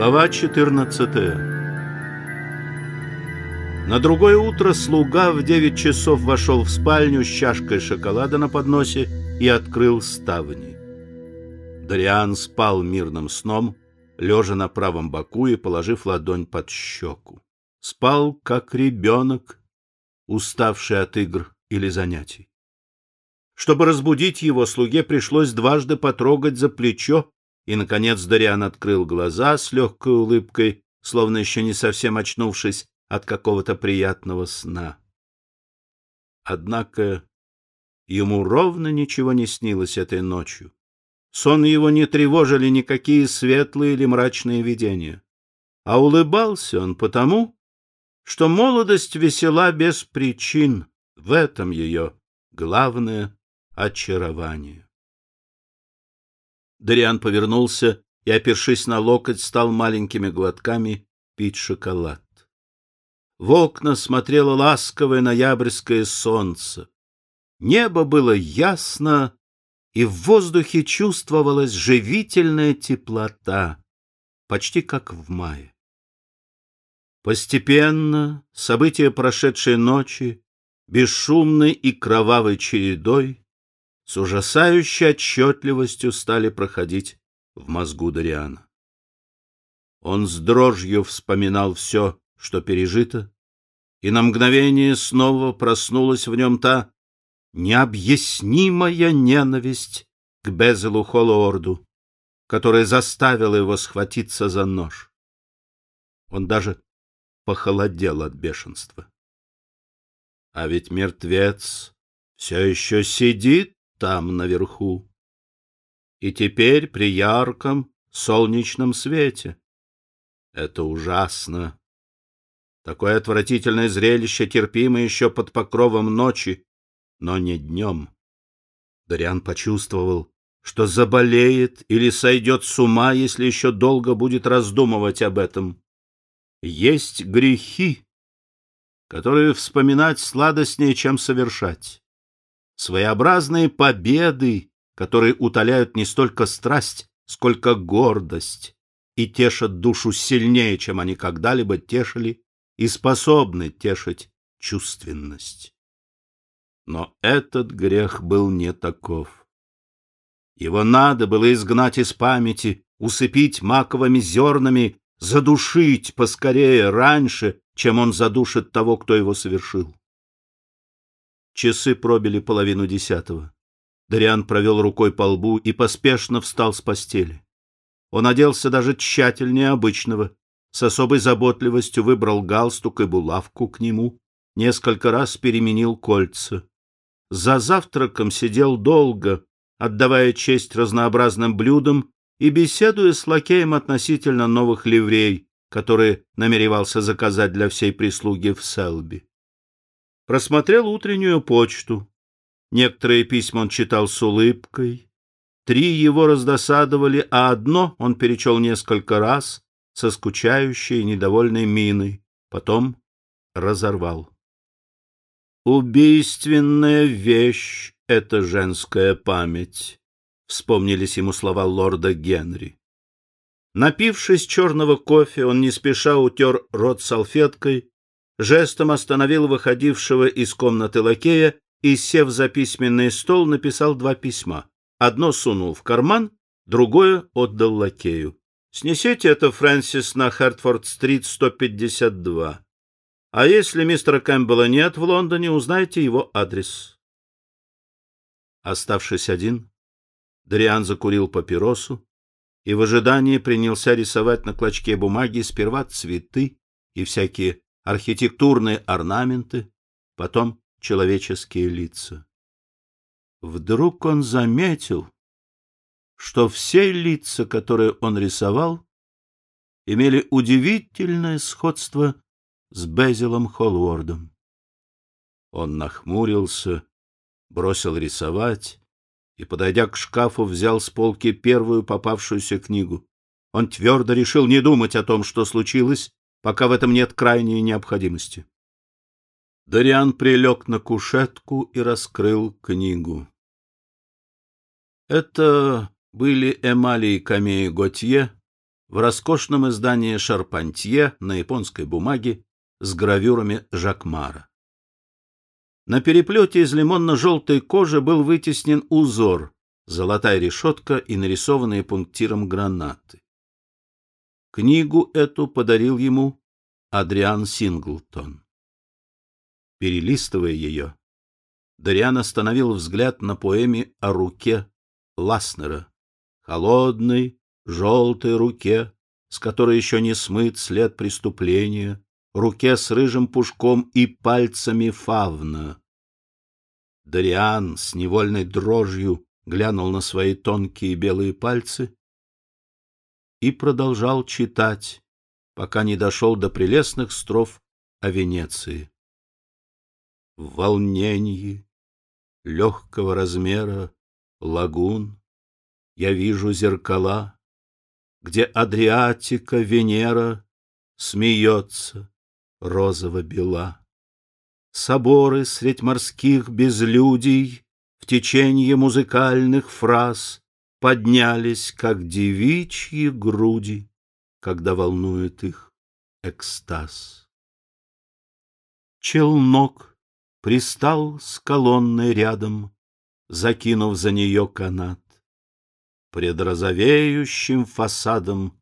Глава 14 На другое утро слуга в девять часов вошел в спальню с чашкой шоколада на подносе и открыл ставни. Дариан спал мирным сном, лежа на правом боку и положив ладонь под щеку. Спал, как ребенок, уставший от игр или занятий. Чтобы разбудить его, слуге пришлось дважды потрогать за плечо, и, наконец, Дариан открыл глаза с легкой улыбкой, словно еще не совсем очнувшись от какого-то приятного сна. Однако ему ровно ничего не снилось этой ночью. Сон его не тревожили никакие светлые или мрачные видения. А улыбался он потому, что молодость весела без причин. В этом ее главное очарование. Дариан повернулся и, опершись на локоть, стал маленькими глотками пить шоколад. В окна смотрело ласковое ноябрьское солнце. Небо было ясно, и в воздухе чувствовалась живительная теплота, почти как в мае. Постепенно события прошедшей ночи, бесшумной и кровавой чередой, с ужасающей отчетливостью стали проходить в мозгу Дариана. Он с дрожью вспоминал все, что пережито, и на мгновение снова проснулась в нем та необъяснимая ненависть к Безелу Холлорду, которая заставила его схватиться за нож. Он даже похолодел от бешенства. А ведь мертвец все еще сидит там наверху. И теперь при ярком солнечном свете. Это ужасно. Такое отвратительное зрелище терпимо еще под покровом ночи, но не днем. Дариан почувствовал, что заболеет или сойдет с ума, если еще долго будет раздумывать об этом. Есть грехи, которые вспоминать сладостнее, чем совершать своеобразные победы, которые утоляют не столько страсть, сколько гордость и тешат душу сильнее, чем они когда-либо тешили и способны тешить чувственность. Но этот грех был не таков. Его надо было изгнать из памяти, усыпить маковыми зернами, задушить поскорее, раньше, чем он задушит того, кто его совершил. Часы пробили половину десятого. Дариан провел рукой по лбу и поспешно встал с постели. Он оделся даже тщательнее обычного, с особой заботливостью выбрал галстук и булавку к нему, несколько раз переменил кольца. За завтраком сидел долго, отдавая честь разнообразным блюдам и беседуя с лакеем относительно новых ливрей, которые намеревался заказать для всей прислуги в Селби просмотрел утреннюю почту. Некоторые письма он читал с улыбкой. Три его раздосадовали, а одно он перечел несколько раз со скучающей и недовольной миной. Потом разорвал. «Убийственная вещь — это женская память», — вспомнились ему слова лорда Генри. Напившись черного кофе, он не спеша утер рот салфеткой жестом остановил выходившего из комнаты лакея и, сев за письменный стол, написал два письма. Одно сунул в карман, другое отдал лакею. «Снесите это, Фрэнсис, на Хартфорд-стрит, 152. А если мистера Кэмпбелла нет в Лондоне, узнайте его адрес». Оставшись один, Дриан закурил папиросу и в ожидании принялся рисовать на клочке бумаги сперва цветы и всякие архитектурные орнаменты, потом человеческие лица. Вдруг он заметил, что все лица, которые он рисовал, имели удивительное сходство с Безилом Холлвордом. Он нахмурился, бросил рисовать и, подойдя к шкафу, взял с полки первую попавшуюся книгу. Он твердо решил не думать о том, что случилось, пока в этом нет крайней необходимости. Дариан прилег на кушетку и раскрыл книгу. Это были эмали и камеи Готье, в роскошном издании «Шарпантье» на японской бумаге с гравюрами Жакмара. На переплете из лимонно-желтой кожи был вытеснен узор, золотая решетка и нарисованные пунктиром гранаты. Книгу эту подарил ему Адриан Синглтон. Перелистывая ее, Дариан остановил взгляд на поэме о руке Ласнера, холодной, желтой руке, с которой еще не смыт след преступления, руке с рыжим пушком и пальцами фавна. Дариан с невольной дрожью глянул на свои тонкие белые пальцы и продолжал читать, пока не дошел до прелестных строф о Венеции. В волнении легкого размера лагун я вижу зеркала, где Адриатика Венера смеется розово-бела. Соборы средь морских безлюдий в течение музыкальных фраз поднялись, как девичьи груди, когда волнует их экстаз. Челнок пристал с колонной рядом, закинув за нее канат. Пред розовеющим фасадом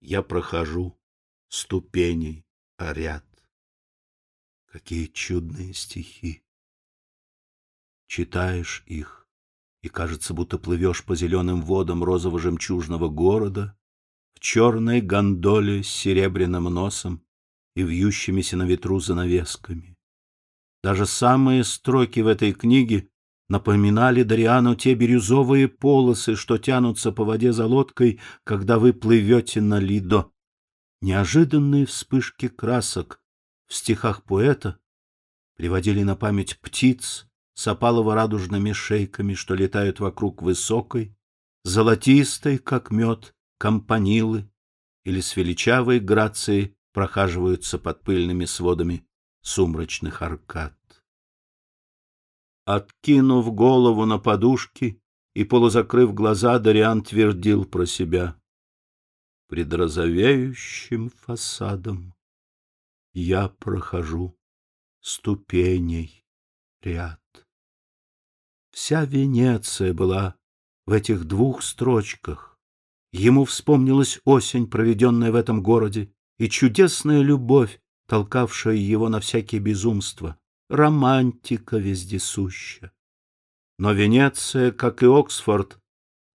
я прохожу ступеней ряд. Какие чудные стихи! Читаешь их, и кажется, будто плывешь по зеленым водам розово-жемчужного города в черной гондоле с серебряным носом и вьющимися на ветру занавесками. Даже самые строки в этой книге напоминали Дариану те бирюзовые полосы, что тянутся по воде за лодкой, когда вы плывете на Лидо. Неожиданные вспышки красок в стихах поэта приводили на память птиц с опалово-радужными шейками, что летают вокруг высокой, золотистой, как мед, компанилы, или с величавой грацией прохаживаются под пыльными сводами сумрачных аркад. Откинув голову на подушки и полузакрыв глаза, Дариан твердил про себя. Пред розовеющим фасадом я прохожу ступеней ряд. Вся Венеция была в этих двух строчках. Ему вспомнилась осень, проведенная в этом городе, и чудесная любовь, толкавшая его на всякие безумства романтика вездесуща. Но Венеция, как и Оксфорд,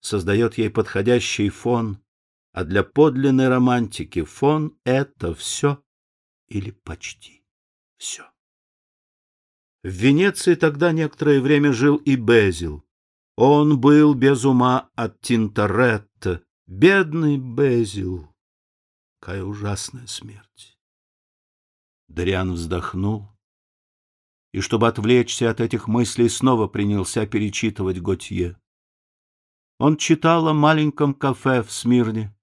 создает ей подходящий фон, а для подлинной романтики фон — это все или почти все. В Венеции тогда некоторое время жил и Безил. Он был без ума от Тинторетто. Бедный Безил! Какая ужасная смерть! Дариан вздохнул и, чтобы отвлечься от этих мыслей, снова принялся перечитывать Готье. Он читал о маленьком кафе в Смирне,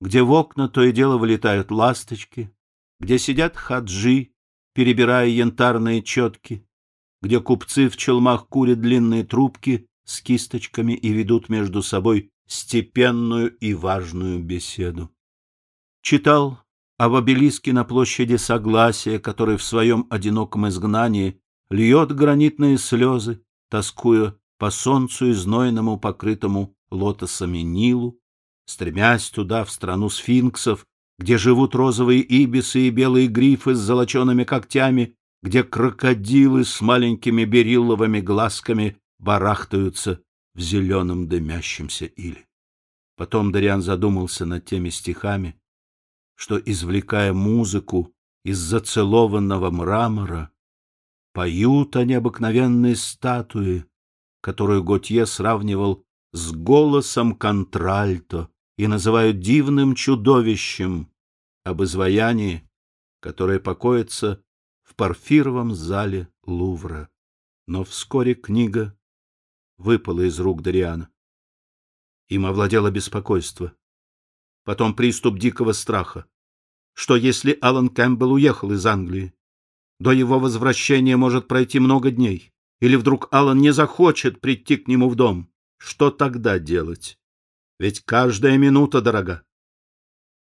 где в окна то и дело вылетают ласточки, где сидят хаджи, перебирая янтарные четки, где купцы в челмах курят длинные трубки с кисточками и ведут между собой степенную и важную беседу. Читал об обелиске на площади Согласия, который в своем одиноком изгнании льет гранитные слезы, тоскуя по солнцу и знойному, покрытому лотосами Нилу, стремясь туда, в страну сфинксов, где живут розовые ибисы и белые грифы с золочеными когтями, где крокодилы с маленькими берилловыми глазками барахтаются в зеленом дымящемся иле. Потом Дариан задумался над теми стихами, что, извлекая музыку из зацелованного мрамора, поют о необыкновенной статуе, которую Готье сравнивал с голосом контральто и называют дивным чудовищем об изваянии, которое покоится в парфировом зале Лувра. Но вскоре книга выпала из рук Дариана. Им овладело беспокойство. Потом приступ дикого страха. Что если Алан Кэмпбелл уехал из Англии? До его возвращения может пройти много дней. Или вдруг Алан не захочет прийти к нему в дом. Что тогда делать? Ведь каждая минута дорога.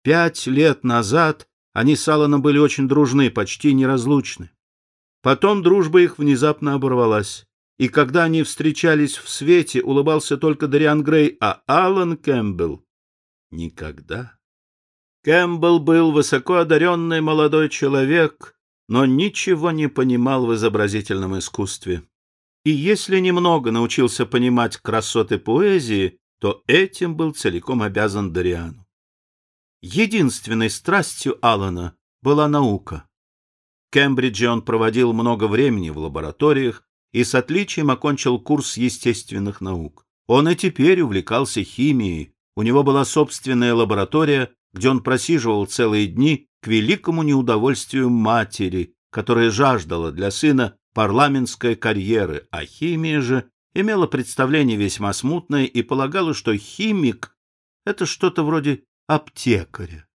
Пять лет назад они с Алланом были очень дружны, почти неразлучны. Потом дружба их внезапно оборвалась. И когда они встречались в свете, улыбался только Дариан Грей, а Аллан Кэмпбелл — никогда. Кэмпбелл был высоко одаренный молодой человек, но ничего не понимал в изобразительном искусстве. И если немного научился понимать красоты поэзии, то этим был целиком обязан Дариану. Единственной страстью Алана была наука. В Кембридже он проводил много времени в лабораториях и с отличием окончил курс естественных наук. Он и теперь увлекался химией, у него была собственная лаборатория, где он просиживал целые дни к великому неудовольствию матери, которая жаждала для сына парламентской карьеры, а химия же имела представление весьма смутное и полагала, что химик — это что-то вроде аптекаря.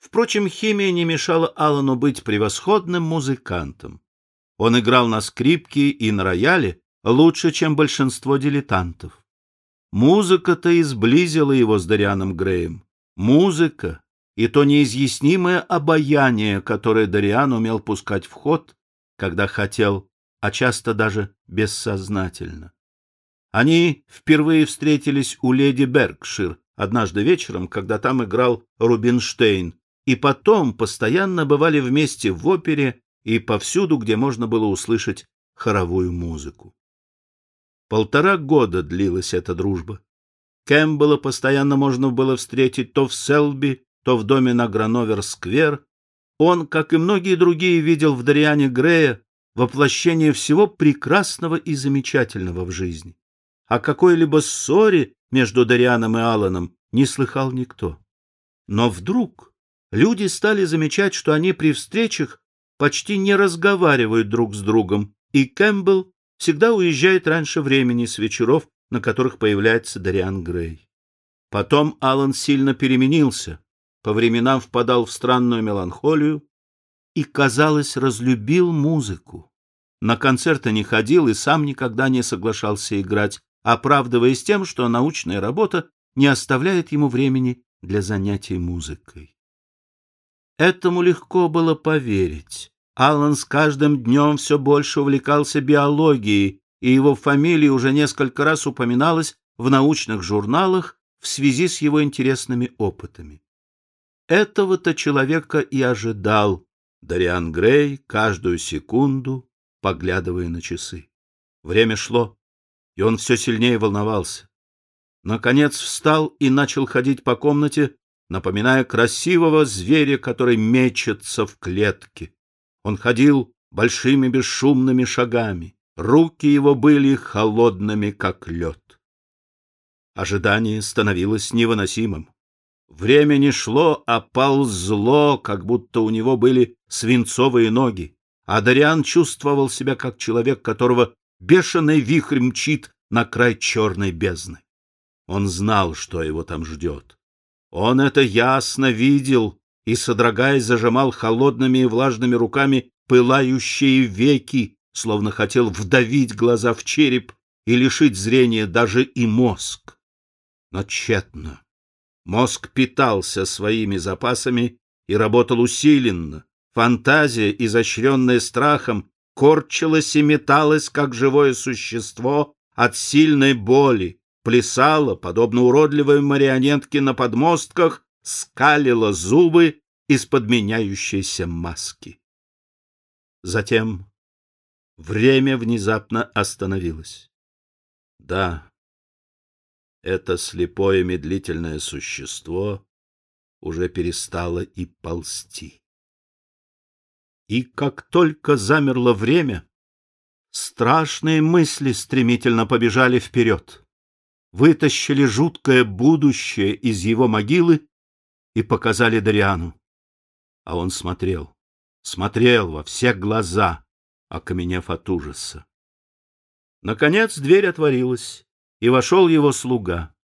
Впрочем, химия не мешала Аллану быть превосходным музыкантом. Он играл на скрипке и на рояле лучше, чем большинство дилетантов. Музыка-то и сблизила его с Дарианом Греем. Музыка и то неизъяснимое обаяние, которое Дариан умел пускать в ход, когда хотел, а часто даже бессознательно. Они впервые встретились у леди Бергшир однажды вечером, когда там играл Рубинштейн, и потом постоянно бывали вместе в опере и повсюду, где можно было услышать хоровую музыку. Полтора года длилась эта дружба. Кэмпбелла постоянно можно было встретить то в Селби, то в доме на Грановер-сквер. Он, как и многие другие, видел в Дариане Грея воплощение всего прекрасного и замечательного в жизни. О какой-либо ссоре между Дарианом и Алланом не слыхал никто. Но вдруг люди стали замечать, что они при встречах почти не разговаривают друг с другом, и Кэмпбелл всегда уезжает раньше времени с вечеров, на которых появляется Дариан Грей. Потом Аллан сильно переменился, по временам впадал в странную меланхолию и, казалось, разлюбил музыку. На концерты не ходил и сам никогда не соглашался играть, оправдываясь тем, что научная работа не оставляет ему времени для занятий музыкой. Этому легко было поверить. Аллан с каждым днем все больше увлекался биологией, и его фамилия уже несколько раз упоминалась в научных журналах в связи с его интересными опытами. Этого-то человека и ожидал Дариан Грей каждую секунду, поглядывая на часы. Время шло, и он все сильнее волновался. Наконец встал и начал ходить по комнате, напоминая красивого зверя, который мечется в клетке. Он ходил большими бесшумными шагами. Руки его были холодными, как лед. Ожидание становилось невыносимым. Время не шло, а ползло, как будто у него были свинцовые ноги. А Дариан чувствовал себя как человек, которого бешеный вихрь мчит на край черной бездны. Он знал, что его там ждет. Он это ясно видел и, содрогаясь, зажимал холодными и влажными руками пылающие веки, словно хотел вдавить глаза в череп и лишить зрения даже и мозг. Но тщетно. Мозг питался своими запасами и работал усиленно. Фантазия, изощренная страхом, корчилась и металась, как живое существо, от сильной боли, плясала, подобно уродливой марионетке на подмостках, скалила зубы из-под меняющейся маски. Затем время внезапно остановилось. Да, это слепое медлительное существо уже перестало и ползти. И как только замерло время, страшные мысли стремительно побежали вперед вытащили жуткое будущее из его могилы и показали Дариану. А он смотрел, смотрел во все глаза, окаменев от ужаса. Наконец дверь отворилась, и вошел его слуга.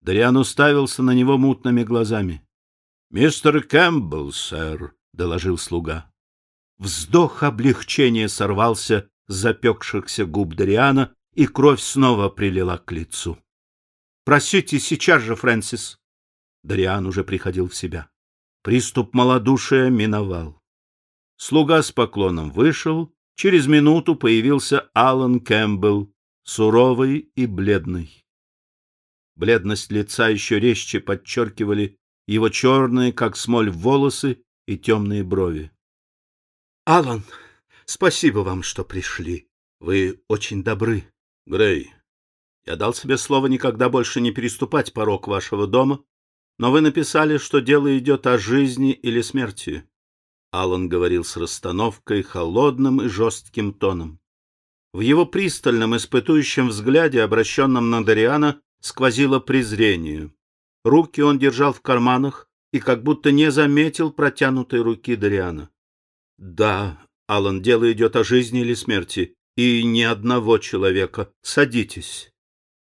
Дариан уставился на него мутными глазами. — Мистер Кэмпбелл, сэр, — доложил слуга. Вздох облегчения сорвался с запекшихся губ Дариана, и кровь снова прилила к лицу. Просите сейчас же, Фрэнсис. Дариан уже приходил в себя. Приступ малодушия миновал. Слуга с поклоном вышел, через минуту появился Алан Кэмпбелл, суровый и бледный. Бледность лица еще резче подчеркивали его черные, как смоль, волосы и темные брови. — Алан, спасибо вам, что пришли. Вы очень добры. Грей, я дал себе слово никогда больше не переступать порог вашего дома, но вы написали, что дело идет о жизни или смерти. Алан говорил с расстановкой, холодным и жестким тоном. В его пристальном, испытующем взгляде, обращенном на Дариана, сквозило презрение. Руки он держал в карманах и как будто не заметил протянутой руки Дариана. Да, Алан, дело идет о жизни или смерти, и ни одного человека. Садитесь.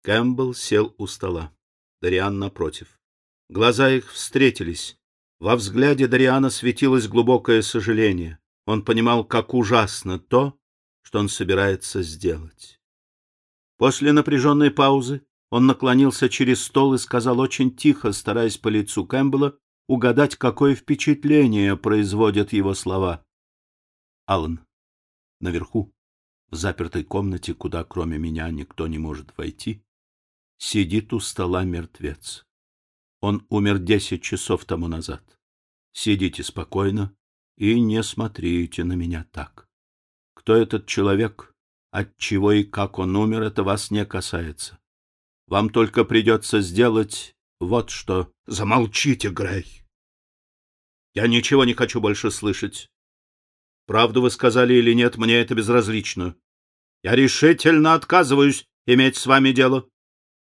Кэмпбелл сел у стола. Дариан напротив. Глаза их встретились. Во взгляде Дариана светилось глубокое сожаление. Он понимал, как ужасно то, что он собирается сделать. После напряженной паузы он наклонился через стол и сказал очень тихо, стараясь по лицу Кэмпбелла угадать, какое впечатление производят его слова. Аллан, наверху, в запертой комнате, куда кроме меня никто не может войти, сидит у стола мертвец. Он умер десять часов тому назад. Сидите спокойно и не смотрите на меня так. Кто этот человек, от чего и как он умер, это вас не касается. Вам только придется сделать вот что. Замолчите, Грей. Я ничего не хочу больше слышать. Правду вы сказали или нет, мне это безразлично. Я решительно отказываюсь иметь с вами дело.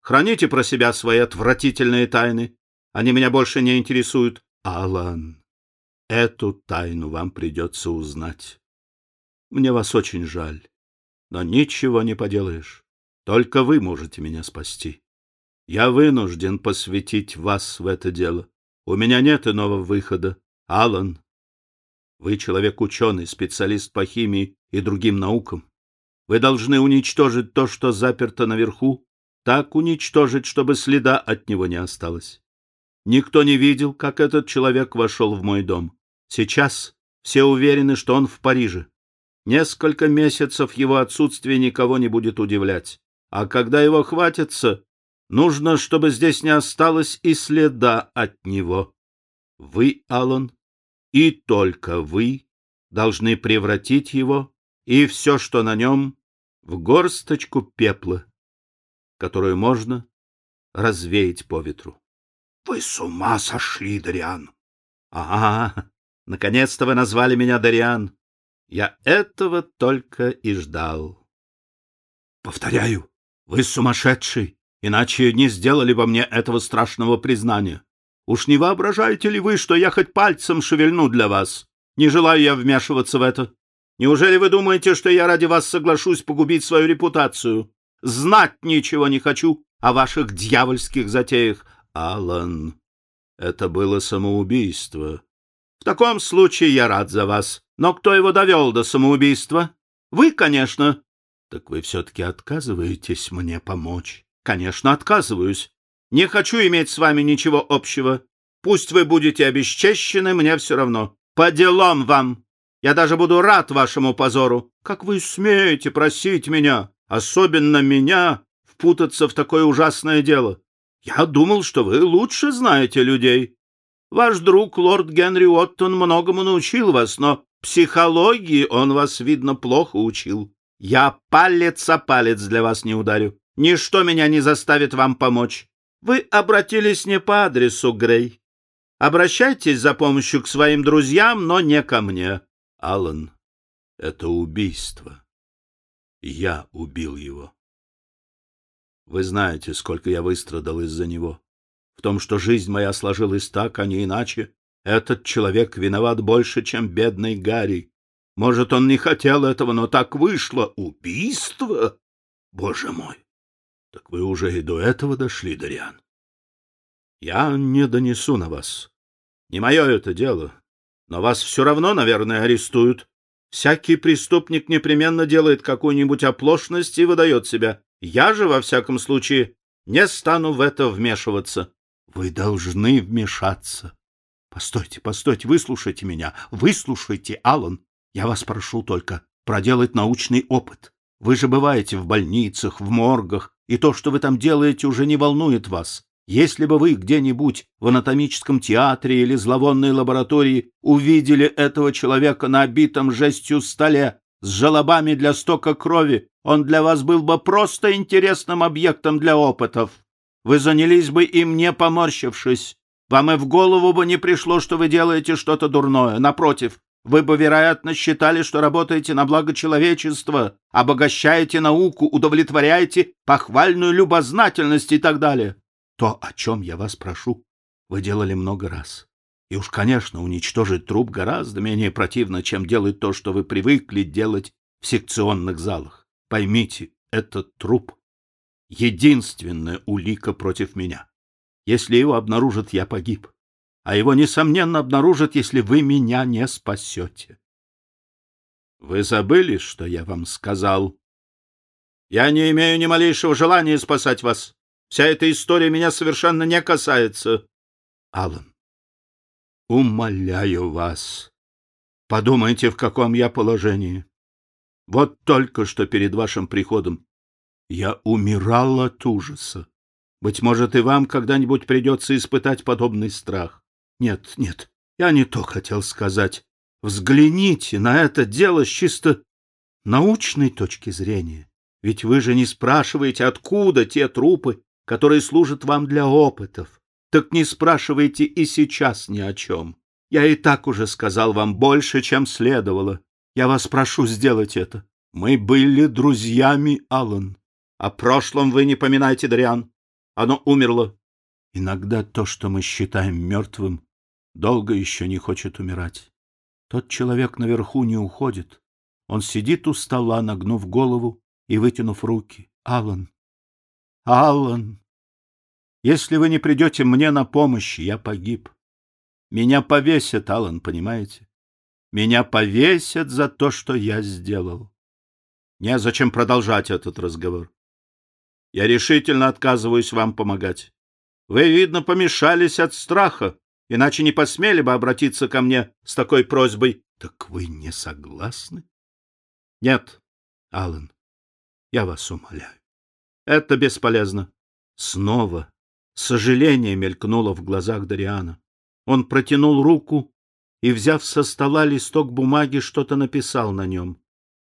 Храните про себя свои отвратительные тайны. Они меня больше не интересуют. Алан, эту тайну вам придется узнать. Мне вас очень жаль, но ничего не поделаешь. Только вы можете меня спасти. Я вынужден посвятить вас в это дело. У меня нет иного выхода. Алан, вы человек ученый, специалист по химии и другим наукам. Вы должны уничтожить то, что заперто наверху, так уничтожить, чтобы следа от него не осталось. Никто не видел, как этот человек вошел в мой дом. Сейчас все уверены, что он в Париже. Несколько месяцев его отсутствие никого не будет удивлять. А когда его хватится, нужно, чтобы здесь не осталось и следа от него. Вы, Аллан, и только вы должны превратить его и все, что на нем, в горсточку пепла, которую можно развеять по ветру. — Вы с ума сошли, Дариан! — Ага, наконец-то вы назвали меня Дариан. Я этого только и ждал. — Повторяю, вы сумасшедший, иначе не сделали бы мне этого страшного признания. Уж не воображаете ли вы, что я хоть пальцем шевельну для вас? Не желаю я вмешиваться в это. Неужели вы думаете, что я ради вас соглашусь погубить свою репутацию? Знать ничего не хочу о ваших дьявольских затеях. Алан, это было самоубийство. В таком случае я рад за вас. Но кто его довел до самоубийства? Вы, конечно. Так вы все-таки отказываетесь мне помочь? Конечно, отказываюсь. Не хочу иметь с вами ничего общего. Пусть вы будете обесчещены, мне все равно. По делам вам. Я даже буду рад вашему позору. Как вы смеете просить меня, особенно меня, впутаться в такое ужасное дело? Я думал, что вы лучше знаете людей. Ваш друг, лорд Генри Оттон, многому научил вас, но психологии он вас, видно, плохо учил. Я палец о палец для вас не ударю. Ничто меня не заставит вам помочь. Вы обратились не по адресу, Грей. Обращайтесь за помощью к своим друзьям, но не ко мне. Аллан, это убийство. Я убил его. Вы знаете, сколько я выстрадал из-за него. В том, что жизнь моя сложилась так, а не иначе, этот человек виноват больше, чем бедный Гарри. Может, он не хотел этого, но так вышло. Убийство? Боже мой! Так вы уже и до этого дошли, Дариан. Я не донесу на вас. Не мое это дело. Но вас все равно, наверное, арестуют. Всякий преступник непременно делает какую-нибудь оплошность и выдает себя. Я же, во всяком случае, не стану в это вмешиваться. Вы должны вмешаться. Постойте, постойте, выслушайте меня. Выслушайте, Аллан. Я вас прошу только проделать научный опыт. Вы же бываете в больницах, в моргах, и то, что вы там делаете, уже не волнует вас. Если бы вы где-нибудь в анатомическом театре или зловонной лаборатории увидели этого человека на обитом жестью столе с желобами для стока крови, он для вас был бы просто интересным объектом для опытов. Вы занялись бы им, не поморщившись. Вам и в голову бы не пришло, что вы делаете что-то дурное. Напротив, вы бы, вероятно, считали, что работаете на благо человечества, обогащаете науку, удовлетворяете похвальную любознательность и так далее. То, о чем я вас прошу, вы делали много раз. И уж, конечно, уничтожить труп гораздо менее противно, чем делать то, что вы привыкли делать в секционных залах. Поймите, этот труп — единственная улика против меня. Если его обнаружат, я погиб а его, несомненно, обнаружат, если вы меня не спасете. Вы забыли, что я вам сказал? Я не имею ни малейшего желания спасать вас. Вся эта история меня совершенно не касается. Аллан, умоляю вас, подумайте, в каком я положении. Вот только что перед вашим приходом я умирал от ужаса. Быть может, и вам когда-нибудь придется испытать подобный страх. Нет, нет, я не то хотел сказать. Взгляните на это дело с чисто научной точки зрения. Ведь вы же не спрашиваете, откуда те трупы, которые служат вам для опытов. Так не спрашивайте и сейчас ни о чем. Я и так уже сказал вам больше, чем следовало. Я вас прошу сделать это. Мы были друзьями, Аллан. О прошлом вы не поминайте, Дариан. Оно умерло. Иногда то, что мы считаем мертвым, долго еще не хочет умирать. Тот человек наверху не уходит. Он сидит у стола, нагнув голову и вытянув руки. Аллан, Аллан, если вы не придете мне на помощь, я погиб. Меня повесят, Аллан, понимаете? Меня повесят за то, что я сделал. Незачем продолжать этот разговор. Я решительно отказываюсь вам помогать. Вы, видно, помешались от страха иначе не посмели бы обратиться ко мне с такой просьбой. — Так вы не согласны? — Нет, Аллан, я вас умоляю. Это бесполезно. Снова сожаление мелькнуло в глазах Дариана. Он протянул руку и, взяв со стола листок бумаги, что-то написал на нем.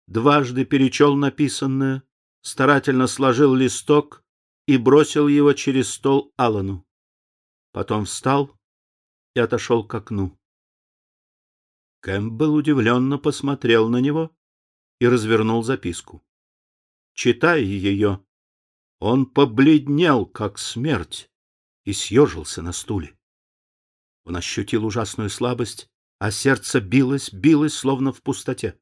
Дважды перечел написанное, старательно сложил листок и бросил его через стол Аллану. Потом встал и отошел к окну. Кэмпбелл удивленно посмотрел на него и развернул записку. Читая ее, он побледнел, как смерть, и съежился на стуле. Он ощутил ужасную слабость, а сердце билось, билось, словно в пустоте.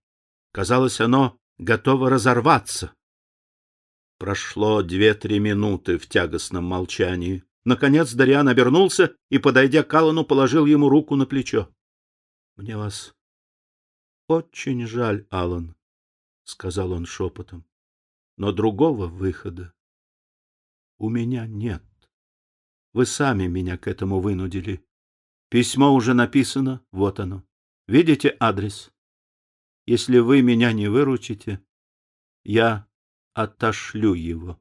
Казалось, оно готово разорваться. Прошло две-три минуты в тягостном молчании. Наконец Дариан обернулся и, подойдя к Аллану, положил ему руку на плечо. — Мне вас очень жаль, Аллан, — сказал он шепотом, — но другого выхода у меня нет. Вы сами меня к этому вынудили. Письмо уже написано, вот оно. Видите адрес? Если вы меня не выручите, я отошлю его.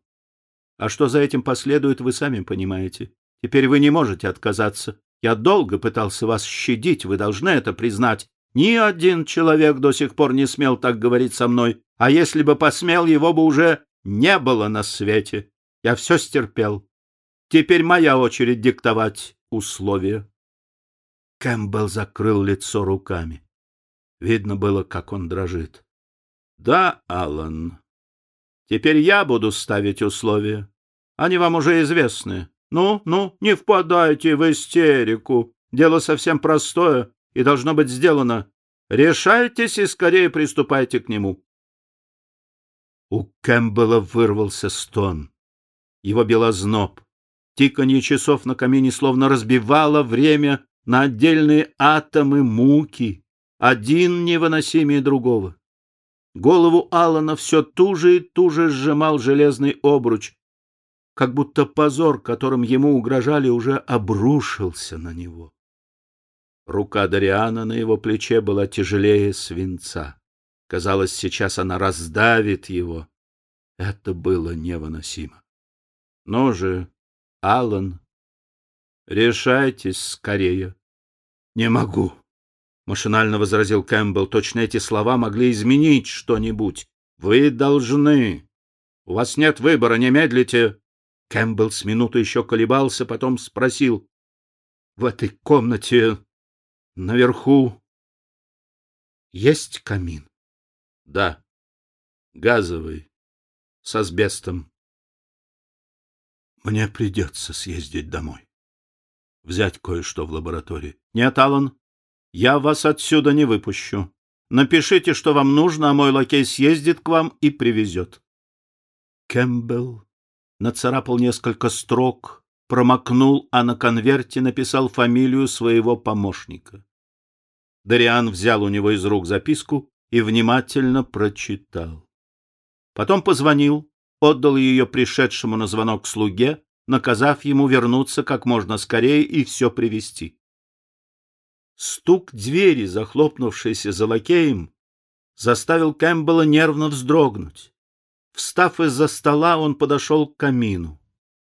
А что за этим последует, вы сами понимаете. Теперь вы не можете отказаться. Я долго пытался вас щадить, вы должны это признать. Ни один человек до сих пор не смел так говорить со мной, а если бы посмел, его бы уже не было на свете. Я все стерпел. Теперь моя очередь диктовать условия. Кэмпбелл закрыл лицо руками. Видно было, как он дрожит. — Да, Аллан, Теперь я буду ставить условия. Они вам уже известны. Ну, ну, не впадайте в истерику. Дело совсем простое и должно быть сделано. Решайтесь и скорее приступайте к нему. У Кэмпбелла вырвался стон. Его белозноб. Тиканье часов на камине словно разбивало время на отдельные атомы муки, один невыносимее другого. Голову Алана все туже и туже сжимал железный обруч. как будто позор, которым ему угрожали, уже обрушился на него. Рука Дариана на его плече была тяжелее свинца. Казалось, сейчас она раздавит его. Это было невыносимо. Но же, Аллан, решайтесь скорее. Не могу, машинально возразил Кэмпбелл. Точно эти слова могли изменить что-нибудь. Вы должны. У вас нет выбора, не медлите. Кэмпбелл с минуту еще колебался, потом спросил: "В этой комнате наверху есть камин?" "Да. Газовый, с асбестом. Мне придется съездить домой. Взять кое-что в лаборатории. Нет, Аллан, я вас отсюда не выпущу. Напишите, что вам нужно, а мой лакей съездит к вам и привезет. Кэмпбелл нацарапал несколько строк, промокнул, а на конверте написал фамилию своего помощника. Дариан взял у него из рук записку и внимательно прочитал. Потом позвонил, отдал ее пришедшему на звонок слуге, наказав ему вернуться как можно скорее и все привести. Стук двери, захлопнувшейся за лакеем, заставил Кэмпбелла нервно вздрогнуть. Встав из-за стола, он подошел к камину.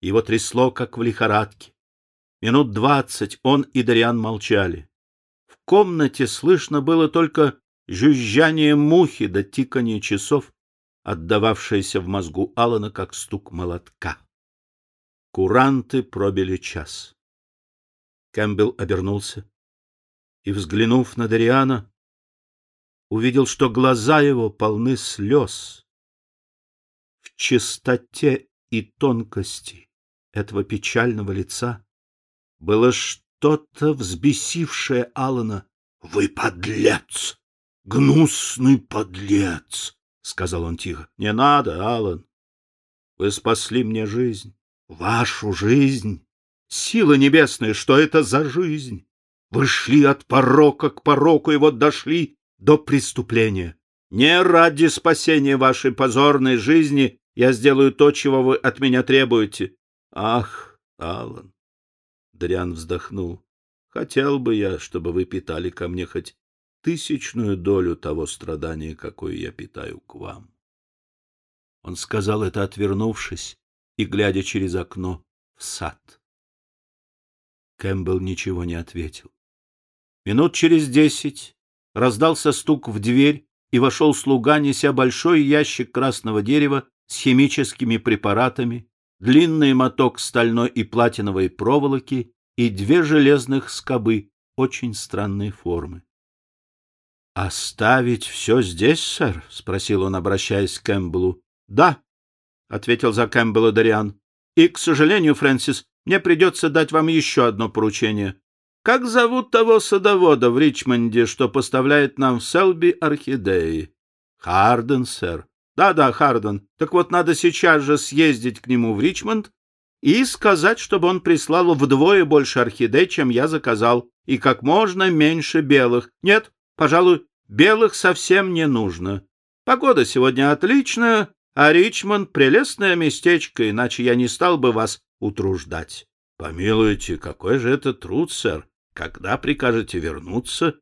Его трясло, как в лихорадке. Минут двадцать он и Дариан молчали. В комнате слышно было только жужжание мухи до да тиканье часов, отдававшееся в мозгу Алана как стук молотка. Куранты пробили час. Кэмпбелл обернулся и, взглянув на Дариана, увидел, что глаза его полны слез. В чистоте и тонкости этого печального лица было что-то взбесившее Алана. — Вы подлец! Гнусный подлец! — сказал он тихо. — Не надо, Алан. Вы спасли мне жизнь. Вашу жизнь. Сила небесная, что это за жизнь? Вы шли от порока к пороку и вот дошли до преступления. Не ради спасения вашей позорной жизни я сделаю то, чего вы от меня требуете. Ах, Алан. Дриан вздохнул. Хотел бы я, чтобы вы питали ко мне хоть тысячную долю того страдания, какое я питаю к вам. Он сказал это, отвернувшись и глядя через окно в сад. Кэмпбелл ничего не ответил. Минут через десять раздался стук в дверь, и вошел слуга, неся большой ящик красного дерева с химическими препаратами, длинный моток стальной и платиновой проволоки и две железных скобы очень странной формы. «Оставить все здесь, сэр?» — спросил он, обращаясь к Кэмпбеллу. «Да», — ответил за Кэмпбелла Дариан. «И, к сожалению, Фрэнсис, мне придется дать вам еще одно поручение. Как зовут того садовода в Ричмонде, что поставляет нам в Селби орхидеи?» «Харден, сэр». «Да-да, Харден. Так вот, надо сейчас же съездить к нему в Ричмонд и сказать, чтобы он прислал вдвое больше орхидей, чем я заказал, и как можно меньше белых. Нет, пожалуй, Белых совсем не нужно. Погода сегодня отличная, а Ричмонд — прелестное местечко, иначе я не стал бы вас утруждать. — Помилуйте, какой же это труд, сэр. Когда прикажете вернуться?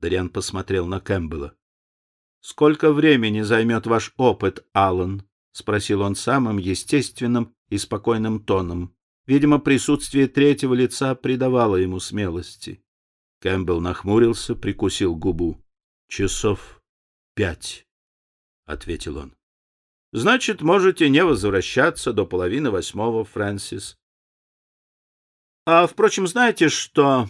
Дариан посмотрел на Кэмпбелла. — Сколько времени займет ваш опыт, Аллан? — спросил он самым естественным и спокойным тоном. Видимо, присутствие третьего лица придавало ему смелости. Кэмпбелл нахмурился, прикусил губу. Часов пять, — ответил он. — Значит, можете не возвращаться до половины восьмого, Фрэнсис. — А, впрочем, знаете что?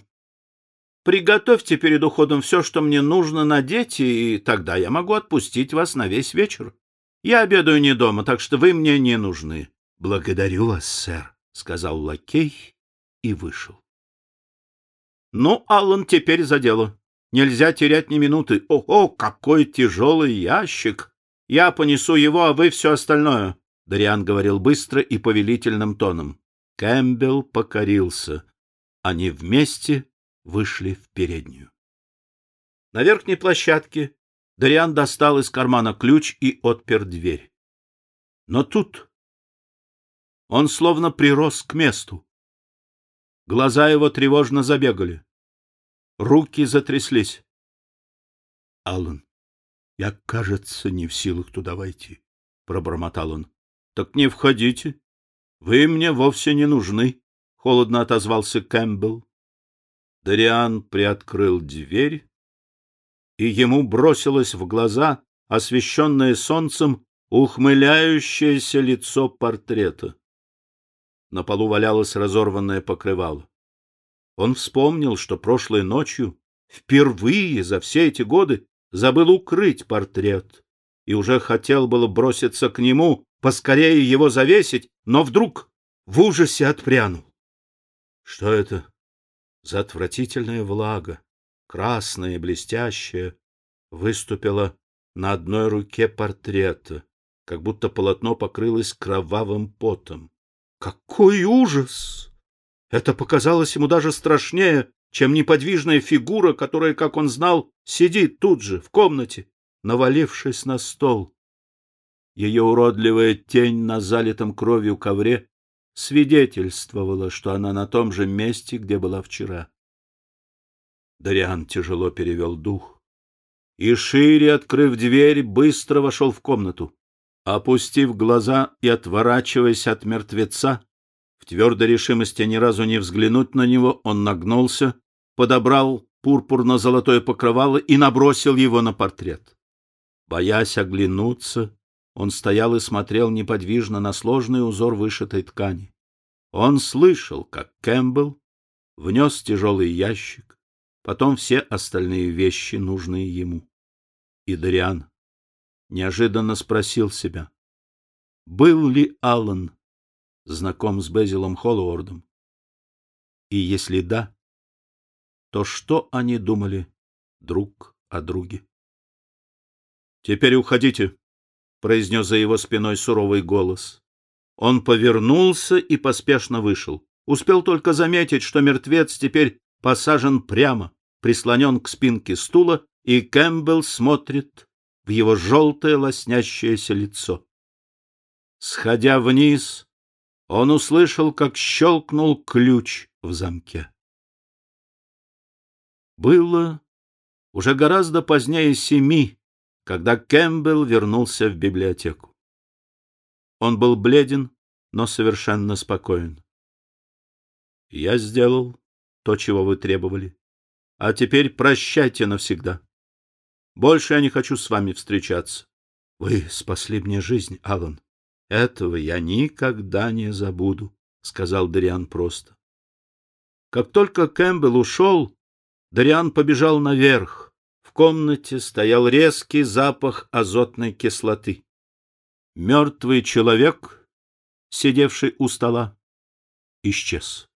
Приготовьте перед уходом все, что мне нужно надеть, и тогда я могу отпустить вас на весь вечер. Я обедаю не дома, так что вы мне не нужны. — Благодарю вас, сэр, — сказал лакей и вышел. — Ну, Аллан, теперь за дело. Нельзя терять ни минуты. Ого, какой тяжелый ящик! Я понесу его, а вы все остальное. Дариан говорил быстро и повелительным тоном. Кэмпбелл покорился. Они вместе вышли в переднюю. На верхней площадке Дариан достал из кармана ключ и отпер дверь. Но тут Он словно прирос к месту. Глаза его тревожно забегали. Руки затряслись. — Аллан, я, кажется, не в силах туда войти, — пробормотал он. — Так не входите. Вы мне вовсе не нужны, — холодно отозвался Кэмпбелл. Дариан приоткрыл дверь, и ему бросилось в глаза, освещенное солнцем, ухмыляющееся лицо портрета. На полу валялось разорванное покрывало. Он вспомнил, что прошлой ночью, впервые за все эти годы, забыл укрыть портрет и уже хотел было броситься к нему, поскорее его завесить, но вдруг в ужасе отпрянул. Что это за отвратительная влага, красная и блестящая, выступила на одной руке портрета, как будто полотно покрылось кровавым потом. Какой ужас! Это показалось ему даже страшнее, чем неподвижная фигура, которая, как он знал, сидит тут же, в комнате, навалившись на стол. Ее уродливая тень на залитом кровью ковре свидетельствовала, что она на том же месте, где была вчера. Дариан тяжело перевел дух и, шире открыв дверь, быстро вошел в комнату. Опустив глаза и отворачиваясь от мертвеца, в твердой решимости ни разу не взглянуть на него, он нагнулся, подобрал пурпурно-золотое покрывало и набросил его на портрет. Боясь оглянуться, он стоял и смотрел неподвижно на сложный узор вышитой ткани. Он слышал, как Кэмпбелл внес тяжелый ящик, потом все остальные вещи, нужные ему. И Дариан неожиданно спросил себя, был ли Аллан знаком с Безилом Холлоуордом? И если да, то что они думали друг о друге? — Теперь уходите, — произнес за его спиной суровый голос. Он повернулся и поспешно вышел. Успел только заметить, что мертвец теперь посажен прямо, прислонен к спинке стула, и Кэмпбелл смотрит в его желтое лоснящееся лицо. Сходя вниз, он услышал, как щелкнул ключ в замке. Было уже гораздо позднее семи, когда Кэмпбелл вернулся в библиотеку. Он был бледен, но совершенно спокоен. «Я сделал то, чего вы требовали. А теперь прощайте навсегда. Больше я не хочу с вами встречаться. Вы спасли мне жизнь, Аллан. Этого я никогда не забуду, — сказал Дариан просто. Как только Кэмпбелл ушел, Дариан побежал наверх. В комнате стоял резкий запах азотной кислоты. Мертвый человек, сидевший у стола, исчез.